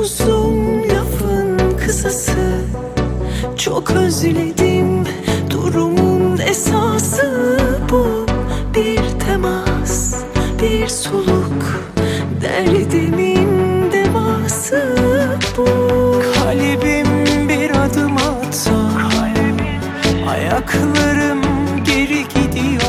Uzun lafın kısası. Çok özledim Durumun esası bu. Bir temas, bir soluk Derdimin devası bu. Kalbim bir adım atsa Ayaklarım geri gidiyor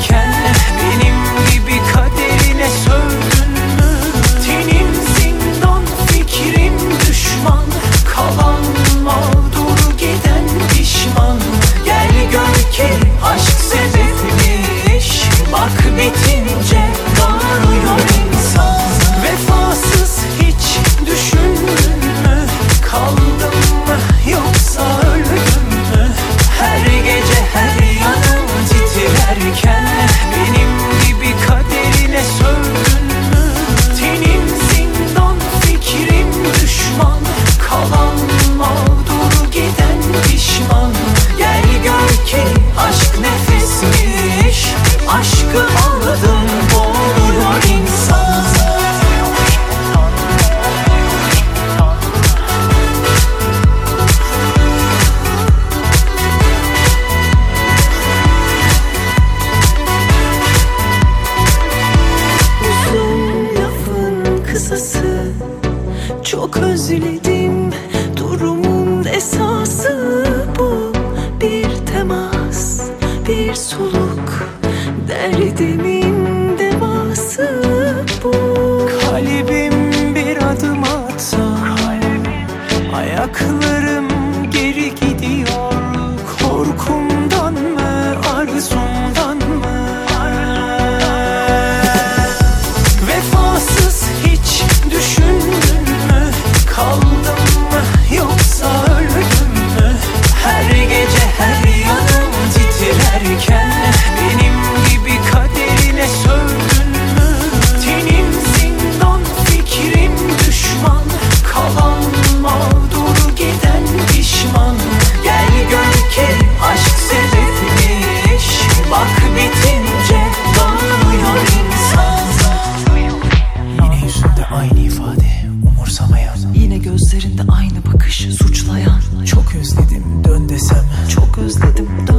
can esası bu. Bir temas, bir soluk. Derdimin devası bu. Kalbim bir adım atsa Ayaklarım titrerken Benim gibi kaderine sövdün mü? Tenim zindan fikrim düşman. Kalan mağdur giden pişman. Gel gör ki aşk sebepmiş. Bak bitince doğuyor insan. Yine yüzünde aynı ifade umursamayan Yine gözlerinde aynı bakış suçlayan. Çok özledim dön desem. Çok özledim dön